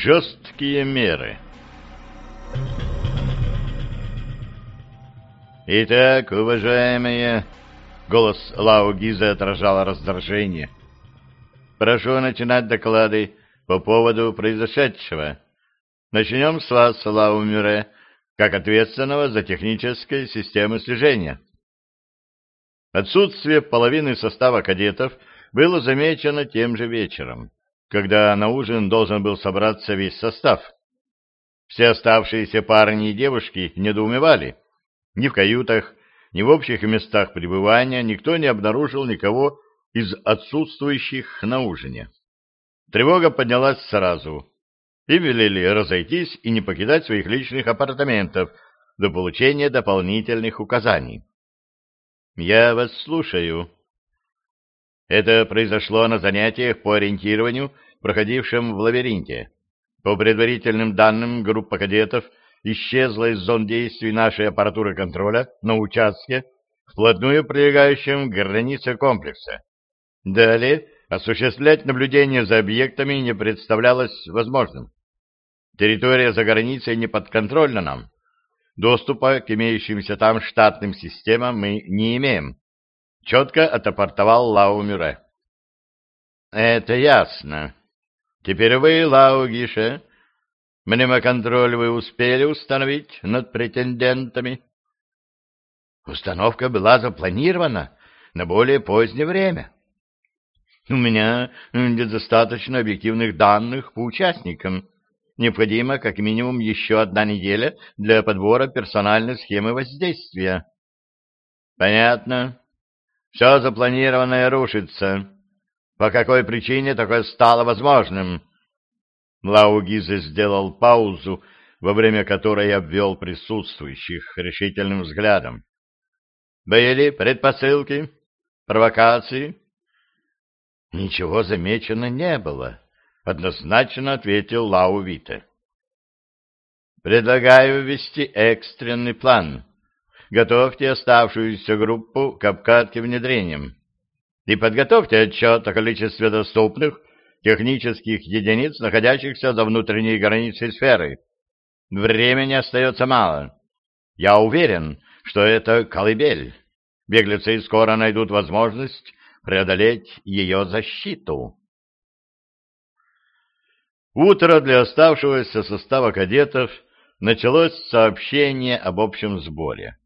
Жесткие меры «Итак, уважаемые...» — голос Лао Гиза отражал раздражение. «Прошу начинать доклады по поводу произошедшего. Начнем с вас, Лао Мюре, как ответственного за технические системы слежения». Отсутствие половины состава кадетов было замечено тем же вечером когда на ужин должен был собраться весь состав. Все оставшиеся парни и девушки недоумевали. Ни в каютах, ни в общих местах пребывания никто не обнаружил никого из отсутствующих на ужине. Тревога поднялась сразу. И велели разойтись и не покидать своих личных апартаментов до получения дополнительных указаний. «Я вас слушаю», это произошло на занятиях по ориентированию, проходившем в лабиринте. По предварительным данным, группа кадетов исчезла из зон действий нашей аппаратуры контроля на участке, вплотную прилегающем к границе комплекса. Далее осуществлять наблюдение за объектами не представлялось возможным. Территория за границей не подконтрольна нам. Доступа к имеющимся там штатным системам мы не имеем четко отрапортовал Лау Мюре. — Это ясно. Теперь вы, Лау Гише, мнемоконтроль вы успели установить над претендентами? Установка была запланирована на более позднее время. У меня недостаточно объективных данных по участникам. Необходимо как минимум еще одна неделя для подбора персональной схемы воздействия. Понятно. Все запланированное рушится. По какой причине такое стало возможным? Лаугизе сделал паузу, во время которой обвел присутствующих решительным взглядом. Были предпосылки, провокации? Ничего замечено не было, однозначно ответил Лау Вите. Предлагаю ввести экстренный план готовьте оставшуюся группу к обкатке внедрением и подготовьте отчет о количестве доступных технических единиц, находящихся за внутренней границей сферы. Времени остается мало. Я уверен, что это колыбель. Беглецы скоро найдут возможность преодолеть ее защиту. Утро для оставшегося состава кадетов началось сообщение об общем сборе.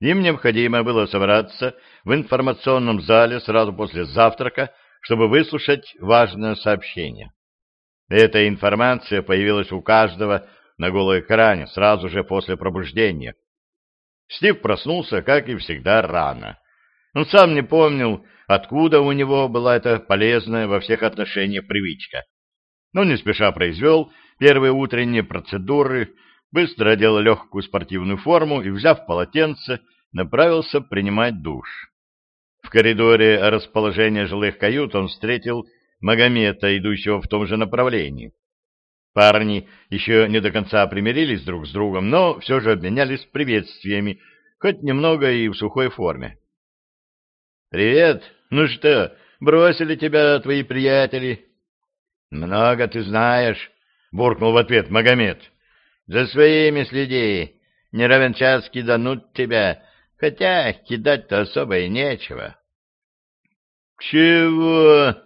Им необходимо было собраться в информационном зале сразу после завтрака, чтобы выслушать важное сообщение. Эта информация появилась у каждого на голой экране сразу же после пробуждения. Стив проснулся, как и всегда, рано. Он сам не помнил, откуда у него была эта полезная во всех отношениях привычка. Но не спеша произвел первые утренние процедуры, быстро одел легкую спортивную форму и, взяв полотенце, направился принимать душ. В коридоре расположения жилых кают он встретил Магомета, идущего в том же направлении. Парни еще не до конца примирились друг с другом, но все же обменялись приветствиями, хоть немного и в сухой форме. «Привет! Ну что, бросили тебя твои приятели?» «Много ты знаешь», — буркнул в ответ Магомед. За своими следи. Не равен час киданут тебя, хотя кидать-то особо и нечего. «Чего?»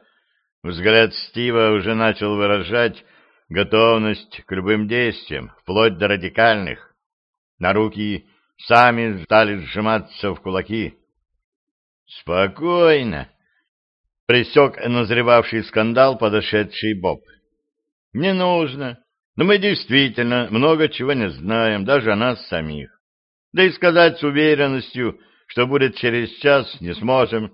Взгляд Стива уже начал выражать готовность к любым действиям, вплоть до радикальных. На руки сами стали сжиматься в кулаки. «Спокойно!» — пресек назревавший скандал подошедший Боб. «Не нужно. Но мы действительно много чего не знаем, даже о нас самих. Да и сказать с уверенностью, что будет через час, не сможем.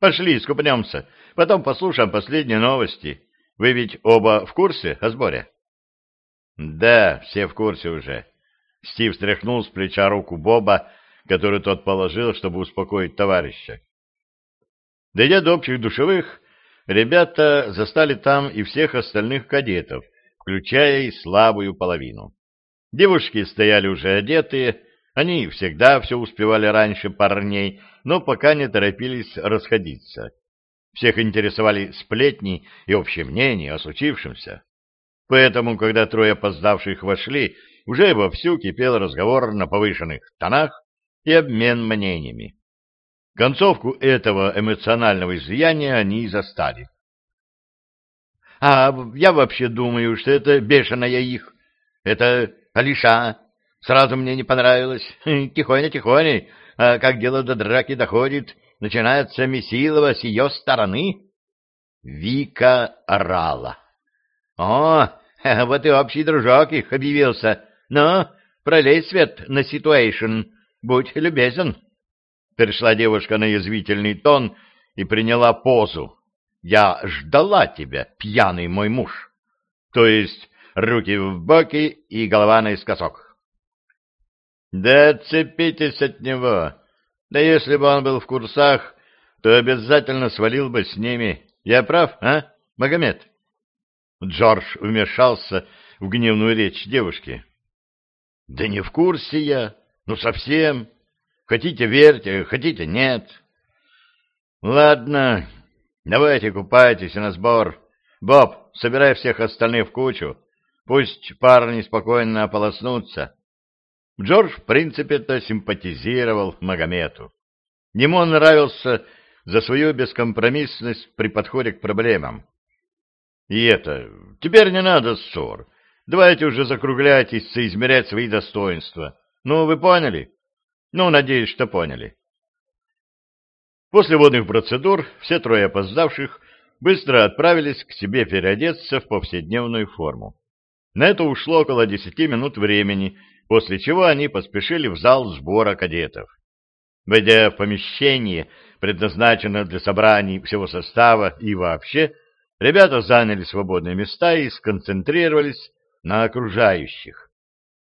Пошли, скупнемся, потом послушаем последние новости. Вы ведь оба в курсе о сборе? Да, все в курсе уже. Стив стряхнул с плеча руку Боба, которую тот положил, чтобы успокоить товарища. Дойдя до общих душевых, ребята застали там и всех остальных кадетов, включая и слабую половину. Девушки стояли уже одетые, они всегда все успевали раньше парней, но пока не торопились расходиться. Всех интересовали сплетни и общее мнение о случившемся. Поэтому, когда трое опоздавших вошли, уже вовсю кипел разговор на повышенных тонах и обмен мнениями. Концовку этого эмоционального излияния они и застали. — А я вообще думаю, что это бешеная их. Это Алиша. Сразу мне не понравилось. Тихоня-тихоня, а как дело до драки доходит, начинается месилово с ее стороны. Вика орала. — О, вот и общий дружок их объявился. Ну, пролей свет на ситуэйшн, будь любезен. Перешла девушка на язвительный тон и приняла позу. Я ждала тебя, пьяный мой муж. То есть руки в боки и голова наискосок. Да отцепитесь от него. Да если бы он был в курсах, то обязательно свалил бы с ними. Я прав, а, Магомед? Джордж вмешался в гневную речь девушки. Да не в курсе я, ну совсем. Хотите верьте, хотите нет. Ладно, давайте купайтесь на сбор. Боб, собирай всех остальных в кучу. Пусть парни спокойно ополоснутся. Джордж, в принципе-то, симпатизировал Магомету. Ему он нравился за свою бескомпромиссность при подходе к проблемам. И это, теперь не надо ссор. Давайте уже закругляйтесь, соизмерять свои достоинства. Ну, вы поняли? Ну, надеюсь, что поняли. После водных процедур все трое опоздавших быстро отправились к себе переодеться в повседневную форму. На это ушло около десяти минут времени, после чего они поспешили в зал сбора кадетов. Войдя в помещение, предназначенное для собраний всего состава и вообще, ребята заняли свободные места и сконцентрировались на окружающих.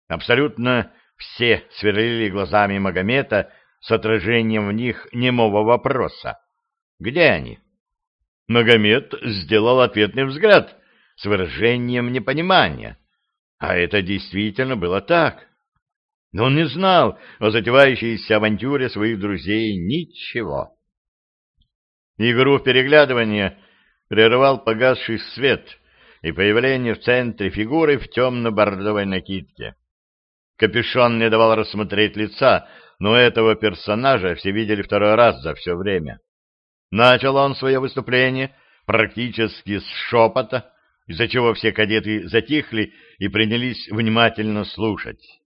Абсолютно все сверлили глазами Магомета с отражением в них немого вопроса. Где они? Магомед сделал ответный взгляд с выражением непонимания. А это действительно было так. Но он не знал о затевающейся авантюре своих друзей ничего. Игру в переглядывание прервал погасший свет, и появление в центре фигуры в темно-бордовой накидке. Капюшон не давал рассмотреть лица, но этого персонажа все видели второй раз за все время. Начал он свое выступление практически с шепота, из-за чего все кадеты затихли и принялись внимательно слушать.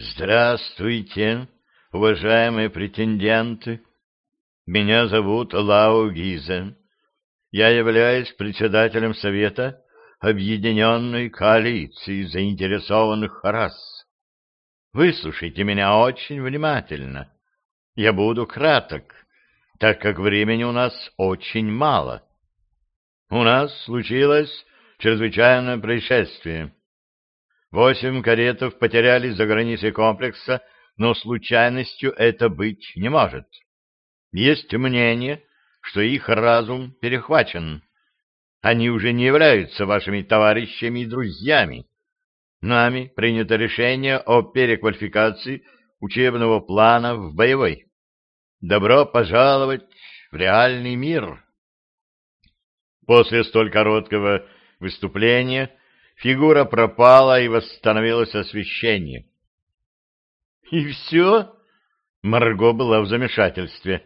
«Здравствуйте, уважаемые претенденты! Меня зовут Лао Гизе. Я являюсь председателем Совета Объединенной коалиции заинтересованных рас. Выслушайте меня очень внимательно. Я буду краток, так как времени у нас очень мало. У нас случилось чрезвычайное происшествие. Восемь каретов потерялись за границей комплекса, но случайностью это быть не может. Есть мнение, что их разум перехвачен. Они уже не являются вашими товарищами и друзьями. Нами принято решение о переквалификации учебного плана в боевой. Добро пожаловать в реальный мир. После столь короткого выступления фигура пропала и восстановилось освещение. — И все? — Марго была в замешательстве.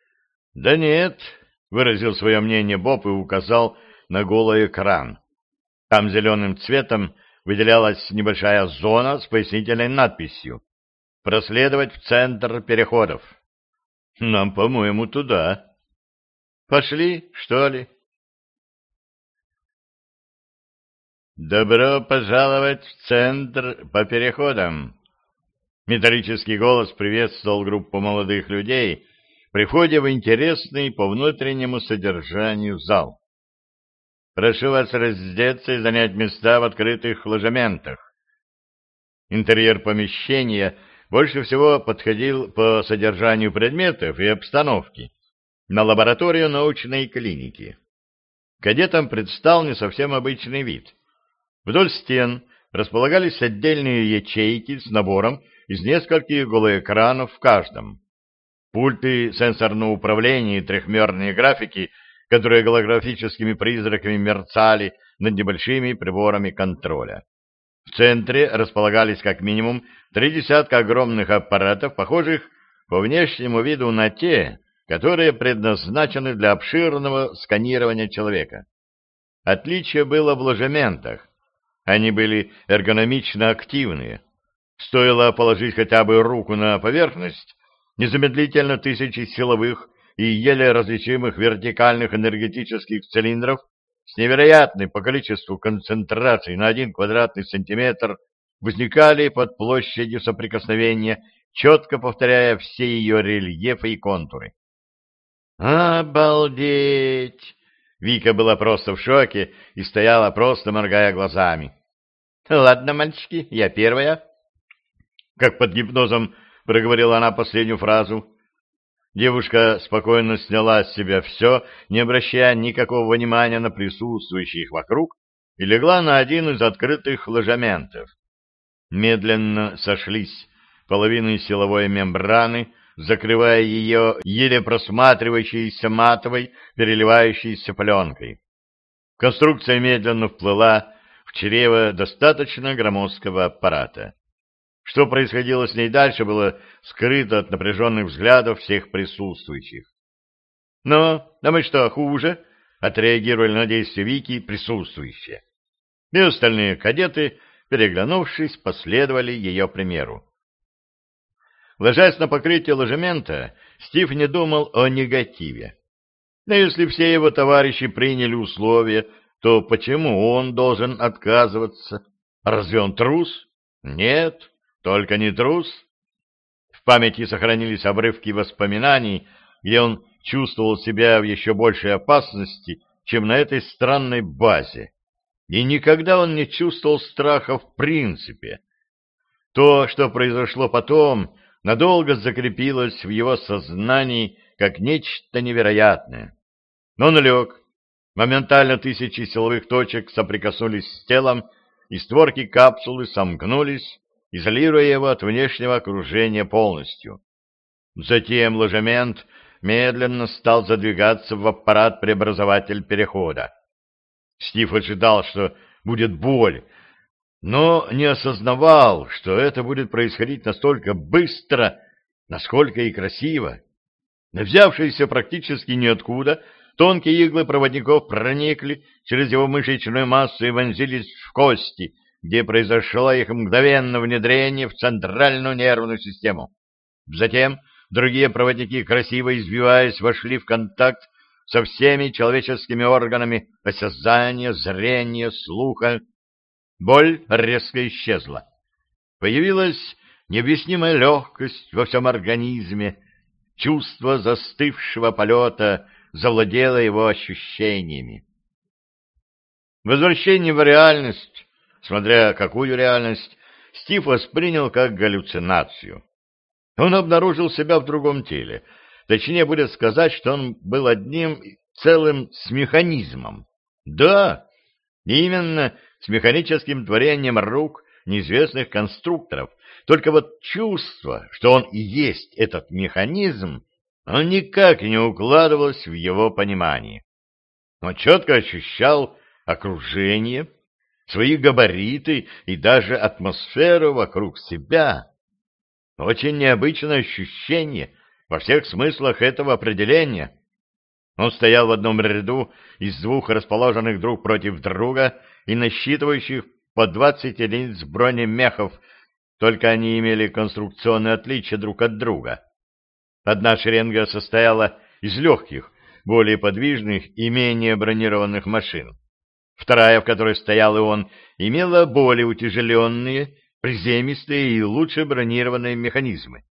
— Да нет, — выразил свое мнение Боб и указал на голый экран. Там зеленым цветом выделялась небольшая зона с пояснительной надписью «Проследовать в центр переходов». «Нам, по-моему, туда». «Пошли, что ли?» «Добро пожаловать в центр по переходам!» Металлический голос приветствовал группу молодых людей при входе в интересный по внутреннему содержанию зал. «Прошу вас раздеться и занять места в открытых ложементах». Интерьер помещения больше всего подходил по содержанию предметов и обстановки на лабораторию научной клиники. Кадетам предстал не совсем обычный вид. Вдоль стен располагались отдельные ячейки с набором из нескольких голоэкранов в каждом. Пульты сенсорного управления и трехмерные графики, которые голографическими призраками мерцали над небольшими приборами контроля. В центре располагались как минимум три десятка огромных аппаратов, похожих по внешнему виду на те, которые предназначены для обширного сканирования человека. Отличие было в ложементах. Они были эргономично активные. Стоило положить хотя бы руку на поверхность, незамедлительно тысячи силовых и еле различимых вертикальных энергетических цилиндров с невероятной по количеству концентраций на один квадратный сантиметр возникали под площадью соприкосновения, четко повторяя все ее рельефы и контуры. «Обалдеть!» Вика была просто в шоке и стояла, просто моргая глазами. «Ладно, мальчики, я первая». Как под гипнозом проговорила она последнюю фразу. Девушка спокойно сняла с себя все, не обращая никакого внимания на присутствующих вокруг, и легла на один из открытых ложементов. Медленно сошлись половины силовой мембраны, закрывая ее еле просматривающейся матовой, переливающейся пленкой. Конструкция медленно вплыла в чрево достаточно громоздкого аппарата. Что происходило с ней дальше, было скрыто от напряженных взглядов всех присутствующих. «Но, а мы что, хуже?» — отреагировали на действия Вики присутствующие. И остальные кадеты, переглянувшись, последовали ее примеру. Ложась на покрытие ложемента, Стив не думал о негативе. Но если все его товарищи приняли условия, то почему он должен отказываться? Разве он трус? Нет, только не трус. В памяти сохранились обрывки воспоминаний, где он чувствовал себя в еще большей опасности, чем на этой странной базе. И никогда он не чувствовал страха в принципе. То, что произошло потом, надолго закрепилось в его сознании как нечто невероятное. Но он лег. Моментально тысячи силовых точек соприкоснулись с телом, и створки капсулы сомкнулись, изолируя его от внешнего окружения полностью. Затем ложемент медленно стал задвигаться в аппарат-преобразователь перехода. Стив ожидал, что будет боль, но не осознавал, что это будет происходить настолько быстро, насколько и красиво. Взявшиеся практически ниоткуда, тонкие иглы проводников проникли через его мышечную массу и вонзились в кости, где произошло их мгновенное внедрение в центральную нервную систему. Затем другие проводники, красиво избиваясь, вошли в контакт со всеми человеческими органами осязания, зрения, слуха, Боль резко исчезла. Появилась необъяснимая легкость во всем организме, чувство застывшего полета завладело его ощущениями. Возвращение в реальность, смотря какую реальность, Стив воспринял как галлюцинацию. Он обнаружил себя в другом теле. Точнее будет сказать, что он был одним целым с механизмом. Да, именно с механическим творением рук неизвестных конструкторов. Только вот чувство, что он и есть этот механизм, он никак не укладывалось в его понимание. Он четко ощущал окружение, свои габариты и даже атмосферу вокруг себя. Очень необычное ощущение во всех смыслах этого определения. Он стоял в одном ряду из двух расположенных друг против друга и насчитывающих по 20 единиц бронемехов, только они имели конструкционные отличия друг от друга. Одна шеренга состояла из легких, более подвижных и менее бронированных машин. Вторая, в которой стоял и он, имела более утяжеленные, приземистые и лучше бронированные механизмы.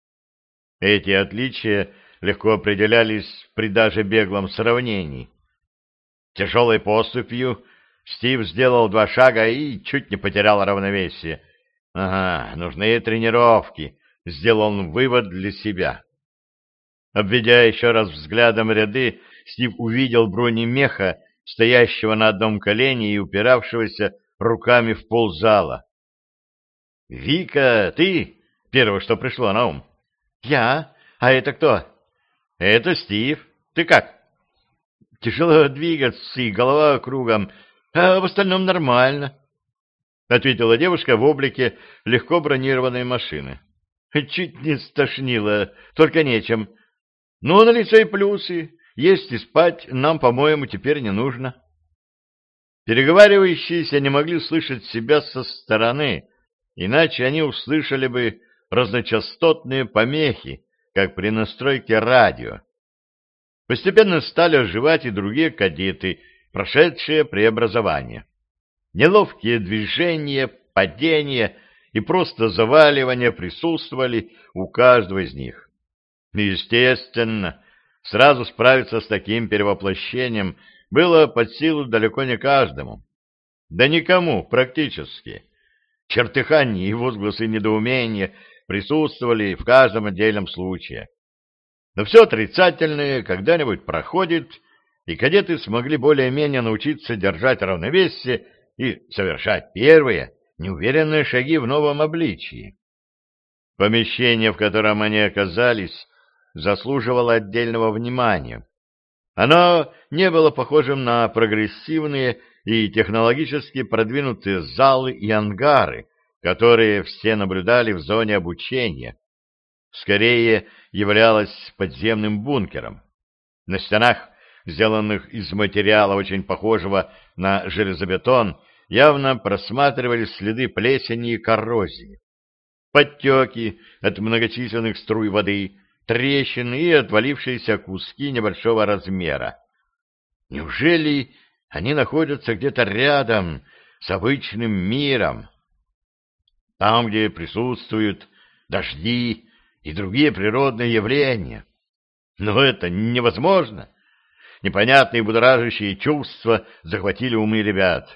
Эти отличия легко определялись при даже беглом сравнении. Тяжелой поступью Стив сделал два шага и чуть не потерял равновесие. Ага, нужны тренировки, сделал он вывод для себя. Обведя еще раз взглядом ряды, Стив увидел бронемеха, стоящего на одном колене и упиравшегося руками в пол зала. — Вика, ты? — первое, что пришло на ум. — Я? А это кто? — Это Стив. Ты как? — Тяжело двигаться и голова кругом, а в остальном нормально, — ответила девушка в облике легко бронированной машины. — Чуть не стошнило, только нечем. Ну, на лице и плюсы. Есть и спать нам, по-моему, теперь не нужно. Переговаривающиеся не могли слышать себя со стороны, иначе они услышали бы разночастотные помехи, как при настройке радио. Постепенно стали оживать и другие кадеты, прошедшие преобразование. Неловкие движения, падения и просто заваливания присутствовали у каждого из них. Естественно, сразу справиться с таким перевоплощением было под силу далеко не каждому. Да никому практически. Чертыхание и возгласы недоумения присутствовали в каждом отдельном случае. Но все отрицательное когда-нибудь проходит, и кадеты смогли более-менее научиться держать равновесие и совершать первые, неуверенные шаги в новом обличии. Помещение, в котором они оказались, заслуживало отдельного внимания. Оно не было похожим на прогрессивные и технологически продвинутые залы и ангары, которые все наблюдали в зоне обучения. Скорее являлось подземным бункером. На стенах, сделанных из материала очень похожего на железобетон, явно просматривались следы плесени и коррозии. Подтеки от многочисленных струй воды, трещины и отвалившиеся куски небольшого размера. Неужели они находятся где-то рядом с обычным миром? Там, где присутствуют дожди и другие природные явления. Но это невозможно. Непонятные будоражащие чувства захватили умы ребят.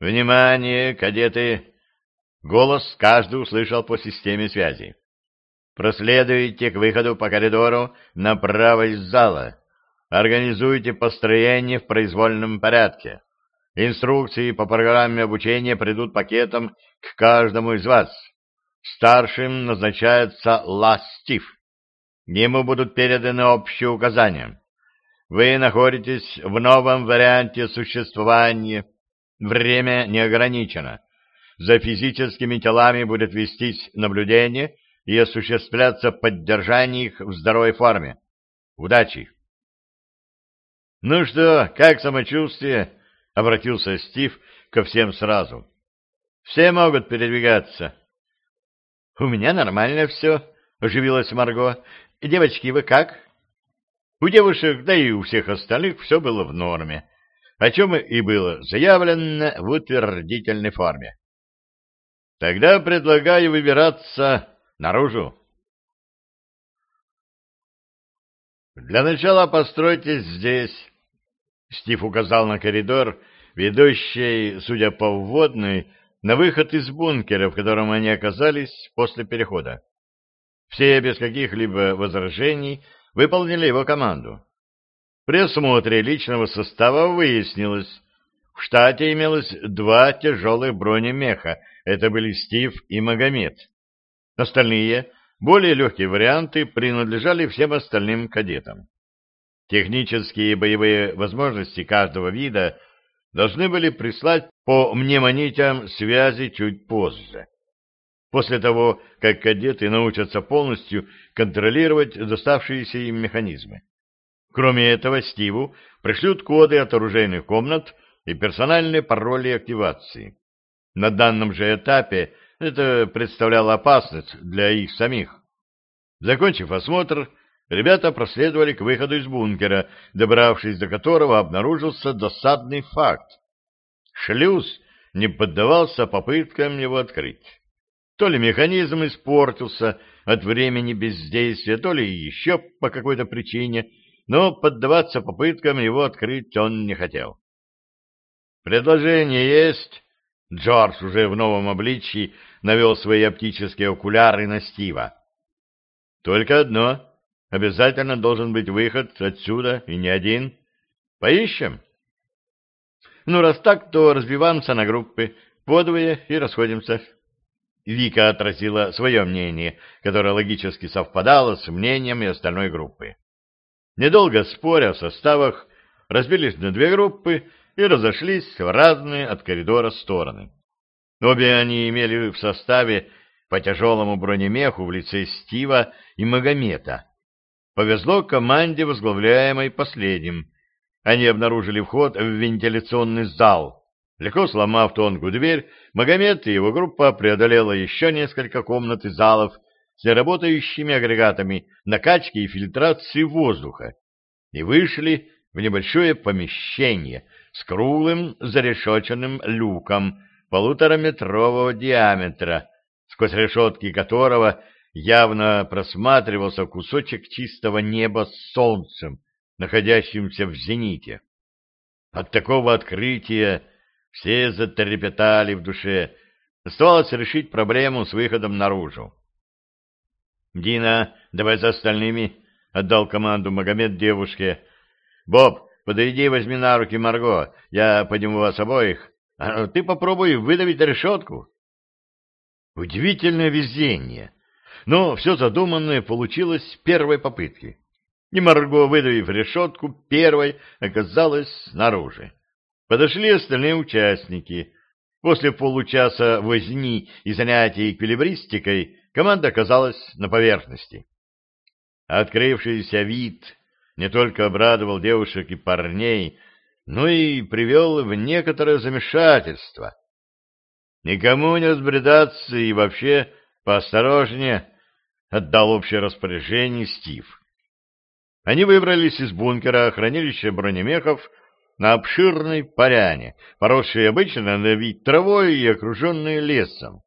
«Внимание, кадеты!» Голос каждый услышал по системе связи. Проследуйте к выходу по коридору направо из зала. Организуйте построение в произвольном порядке. Инструкции по программе обучения придут пакетом к каждому из вас. Старшим назначается Ластив. Ему будут переданы общие указания. Вы находитесь в новом варианте существования. Время не ограничено. За физическими телами будет вестись наблюдение и осуществляться поддержание их в здоровой форме. Удачи! — Ну что, как самочувствие? — обратился Стив ко всем сразу. — Все могут передвигаться. — У меня нормально все, — оживилась Марго. — Девочки, вы как? У девушек, да и у всех остальных все было в норме, о чем и было заявлено в утвердительной форме. — Тогда предлагаю выбираться Наружу. Для начала постройтесь здесь. Стив указал на коридор, ведущий, судя по вводной, на выход из бункера, в котором они оказались после перехода. Все без каких-либо возражений выполнили его команду. При осмотре личного состава выяснилось, в штате имелось два тяжелых бронемеха, это были Стив и Магомед. Остальные, более легкие варианты, принадлежали всем остальным кадетам. Технические и боевые возможности каждого вида должны были прислать по мнемонитям связи чуть позже. После того, как кадеты научатся полностью контролировать доставшиеся им механизмы. Кроме этого, Стиву пришлют коды от оружейных комнат и персональные пароли активации. На данном же этапе это представляло опасность для их самих. Закончив осмотр, ребята проследовали к выходу из бункера, добравшись до которого обнаружился досадный факт. Шлюз не поддавался попыткам его открыть. То ли механизм испортился от времени бездействия, то ли еще по какой-то причине, но поддаваться попыткам его открыть он не хотел. «Предложение есть?» Джордж уже в новом обличии навел свои оптические окуляры на Стива. «Только одно. Обязательно должен быть выход отсюда, и не один. Поищем?» «Ну, раз так, то разбиваемся на группы, подвое и расходимся». Вика отразила свое мнение, которое логически совпадало с мнением и остальной группы. Недолго споря о составах, разбились на две группы и разошлись в разные от коридора стороны. Обе они имели в составе по тяжелому бронемеху в лице Стива и Магомета. Повезло команде, возглавляемой последним. Они обнаружили вход в вентиляционный зал. Легко сломав тонкую дверь, Магомед и его группа преодолела еще несколько комнат и залов с неработающими агрегатами накачки и фильтрации воздуха и вышли в небольшое помещение с круглым зарешоченным люком полутораметрового диаметра, сквозь решетки которого явно просматривался кусочек чистого неба с солнцем, находящимся в зените. От такого открытия все затрепетали в душе. Оставалось решить проблему с выходом наружу. — Дина, давай за остальными, — отдал команду Магомед девушке. — Боб, подойди и возьми на руки Марго, я подниму вас обоих. А ты попробуй выдавить решетку. Удивительное везение. Но все задуманное получилось с первой попытки. И Марго, выдавив решетку, первой оказалась снаружи. Подошли остальные участники. После получаса возни и занятий эквилибристикой команда оказалась на поверхности. Открывшийся вид не только обрадовал девушек и парней, но и привел в некоторое замешательство. Никому не разбредаться и вообще поосторожнее, отдал общее распоряжение Стив. Они выбрались из бункера хранилища бронемехов на обширной поляне, поросшей обычно на вид травой и окруженной лесом.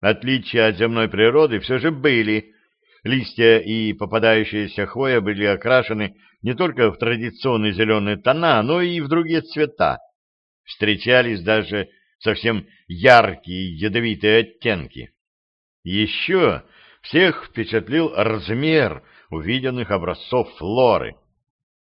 Отличия от земной природы все же были, Листья и попадающаяся хвоя были окрашены не только в традиционные зеленые тона, но и в другие цвета. Встречались даже совсем яркие ядовитые оттенки. Еще всех впечатлил размер увиденных образцов флоры,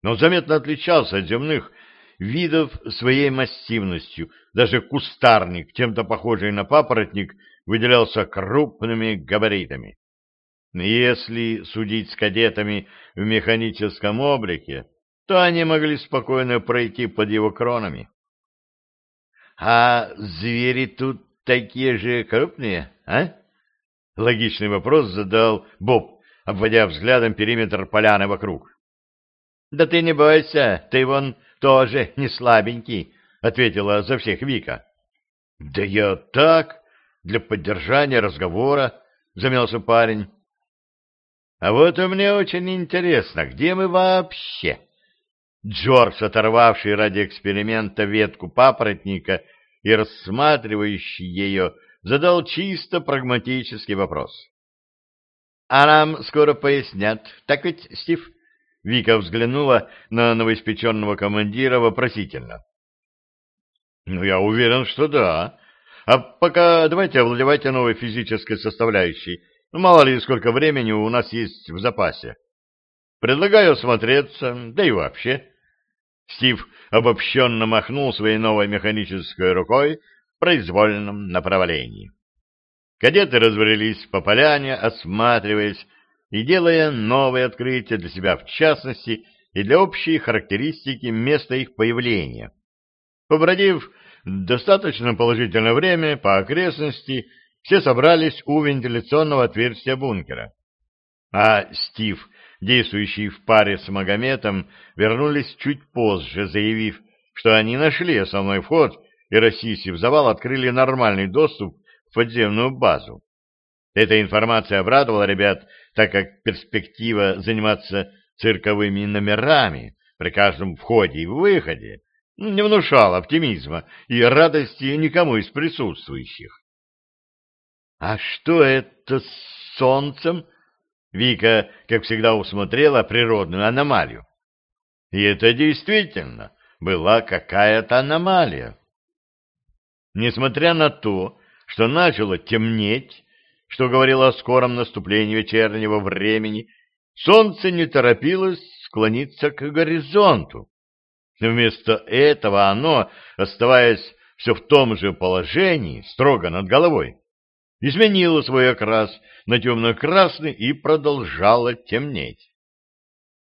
но заметно отличался от земных видов своей массивностью. Даже кустарник, чем-то похожий на папоротник, выделялся крупными габаритами. Если судить с кадетами в механическом облике, то они могли спокойно пройти под его кронами. — А звери тут такие же крупные, а? — логичный вопрос задал Боб, обводя взглядом периметр поляны вокруг. — Да ты не бойся, ты вон тоже не слабенький, — ответила за всех Вика. — Да я так, для поддержания разговора, — замялся парень. А вот и мне очень интересно, где мы вообще? Джордж, оторвавший ради эксперимента ветку папоротника и рассматривающий ее, задал чисто прагматический вопрос. — А нам скоро пояснят, так ведь, Стив? Вика взглянула на новоиспеченного командира вопросительно. — Ну, я уверен, что да. А пока давайте овладевайте новой физической составляющей — ну, мало ли, сколько времени у нас есть в запасе. Предлагаю осмотреться, да и вообще. Стив обобщенно махнул своей новой механической рукой произвольном направлении. Кадеты разбрелись по поляне, осматриваясь и делая новые открытия для себя в частности и для общей характеристики места их появления. Побродив достаточно положительное время по окрестности, все собрались у вентиляционного отверстия бункера. А Стив, действующий в паре с Магометом, вернулись чуть позже, заявив, что они нашли основной вход и, расчистив завал, открыли нормальный доступ в подземную базу. Эта информация обрадовала ребят, так как перспектива заниматься цирковыми номерами при каждом входе и выходе не внушал оптимизма и радости никому из присутствующих. — А что это с солнцем? Вика, как всегда, усмотрела природную аномалию. И это действительно была какая-то аномалия. Несмотря на то, что начало темнеть, что говорило о скором наступлении вечернего времени, солнце не торопилось склониться к горизонту. Вместо этого оно, оставаясь все в том же положении, строго над головой, изменило свой окрас на темно-красный и продолжало темнеть.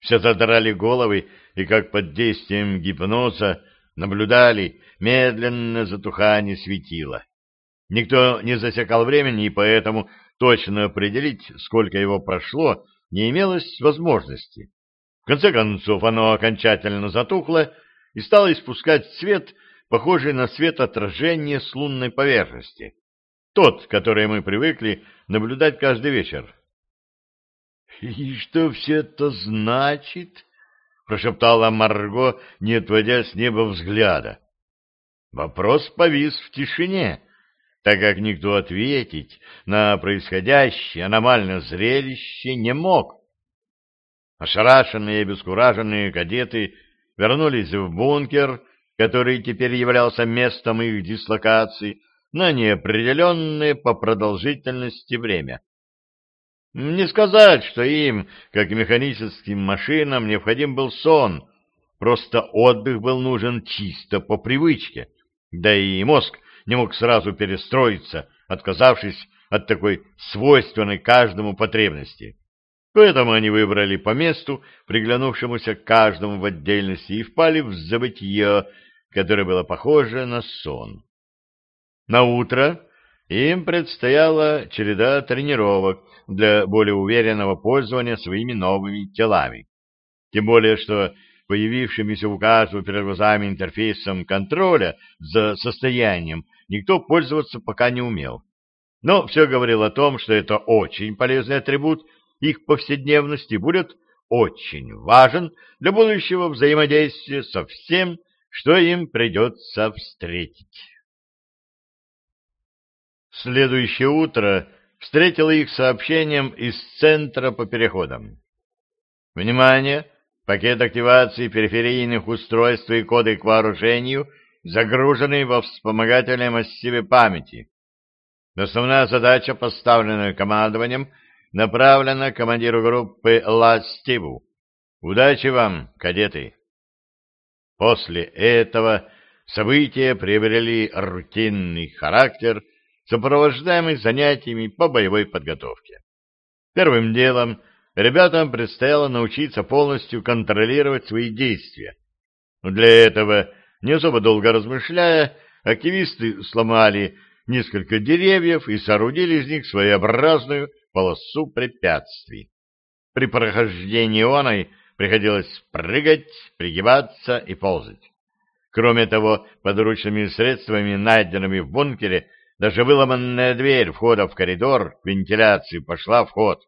Все задрали головы и, как под действием гипноза, наблюдали медленное затухание светила. Никто не засекал времени, и поэтому точно определить, сколько его прошло, не имелось возможности. В конце концов, оно окончательно затухло и стало испускать свет, похожий на свет отражения с лунной поверхности. Тот, который мы привыкли наблюдать каждый вечер. — И что все это значит? — прошептала Марго, не отводя с неба взгляда. Вопрос повис в тишине, так как никто ответить на происходящее аномальное зрелище не мог. Ошарашенные и обескураженные кадеты вернулись в бункер, который теперь являлся местом их дислокации, на неопределенное по продолжительности время. Не сказать, что им, как механическим машинам, необходим был сон, просто отдых был нужен чисто по привычке, да и мозг не мог сразу перестроиться, отказавшись от такой свойственной каждому потребности. Поэтому они выбрали по месту, приглянувшемуся каждому в отдельности, и впали в забытье, которое было похоже на сон. На утро им предстояла череда тренировок для более уверенного пользования своими новыми телами. Тем более, что появившимися у каждого перед глазами интерфейсом контроля за состоянием никто пользоваться пока не умел. Но все говорило о том, что это очень полезный атрибут их повседневности будет очень важен для будущего взаимодействия со всем, что им придется встретить. Следующее утро встретило их сообщением из центра по переходам. Внимание! Пакет активации периферийных устройств и коды к вооружению загружены во вспомогательном массиве памяти. Основная задача, поставленная командованием, направлена командиру группы Ла Стиву. Удачи вам, кадеты! После этого события приобрели рутинный характер, сопровождаемый занятиями по боевой подготовке. Первым делом ребятам предстояло научиться полностью контролировать свои действия. Для этого, не особо долго размышляя, активисты сломали несколько деревьев и соорудили из них своеобразную полосу препятствий. При прохождении оной приходилось прыгать, пригибаться и ползать. Кроме того, подручными средствами, найденными в бункере, даже выломанная дверь входа в коридор вентиляции пошла в ход.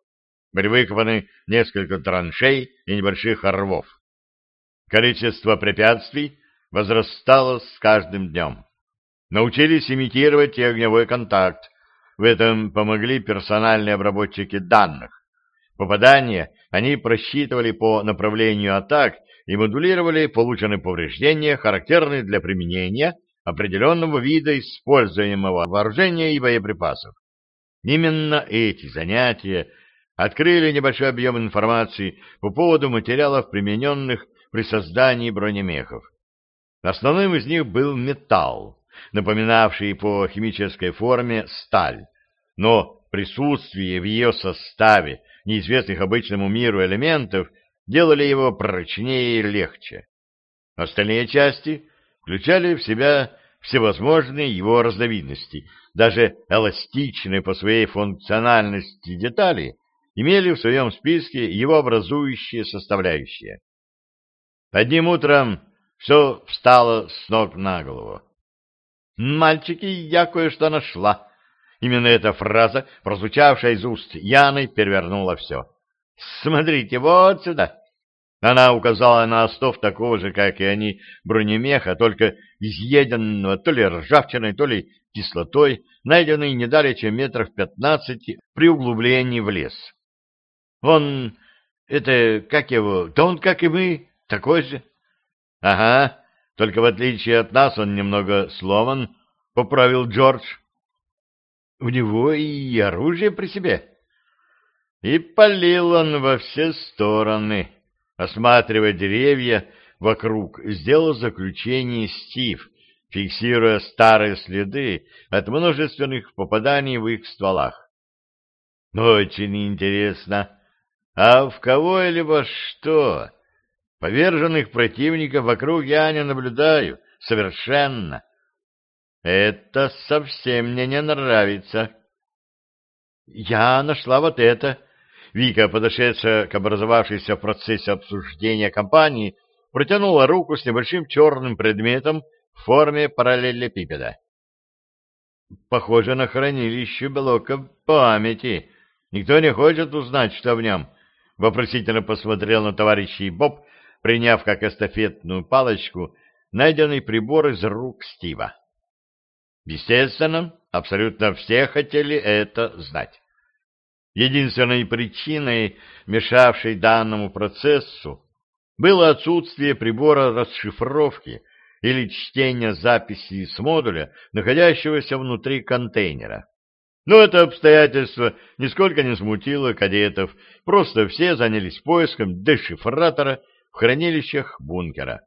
Были выкопаны несколько траншей и небольших рвов. Количество препятствий возрастало с каждым днем. Научились имитировать и огневой контакт. В этом помогли персональные обработчики данных. Попадания они просчитывали по направлению атак и модулировали полученные повреждения, характерные для применения определенного вида используемого вооружения и боеприпасов. Именно эти занятия открыли небольшой объем информации по поводу материалов, примененных при создании бронемехов. Основным из них был металл, напоминавший по химической форме сталь, но присутствие в ее составе неизвестных обычному миру элементов делали его прочнее и легче. Остальные части включали в себя всевозможные его разновидности, даже эластичные по своей функциональности детали имели в своем списке его образующие составляющие. Одним утром все встало с ног на голову. «Мальчики, я кое-что нашла!» Именно эта фраза, прозвучавшая из уст Яны, перевернула все. «Смотрите, вот сюда!» Она указала на остов такого же, как и они, бронемеха, только изъеденного то ли ржавчиной, то ли кислотой, найденный не далее, чем метров пятнадцати при углублении в лес. Он, это, как его, да он, как и мы, такой же. Ага, только в отличие от нас он немного сломан, — поправил Джордж. У него и оружие при себе. И полил он во все стороны, осматривая деревья вокруг, сделал заключение Стив, фиксируя старые следы от множественных попаданий в их стволах. Очень интересно. А в кого или во что? Поверженных противников вокруг я не наблюдаю. Совершенно. Это совсем мне не нравится. Я нашла вот это. Вика, подошедшая к образовавшейся в процессе обсуждения компании, протянула руку с небольшим черным предметом в форме параллелепипеда. Похоже на хранилище блока памяти. Никто не хочет узнать, что в нем. Вопросительно посмотрел на товарищей Боб, приняв как эстафетную палочку найденный прибор из рук Стива. Естественно, абсолютно все хотели это знать. Единственной причиной, мешавшей данному процессу, было отсутствие прибора расшифровки или чтения записей с модуля, находящегося внутри контейнера. Но это обстоятельство нисколько не смутило кадетов, просто все занялись поиском дешифратора в хранилищах бункера.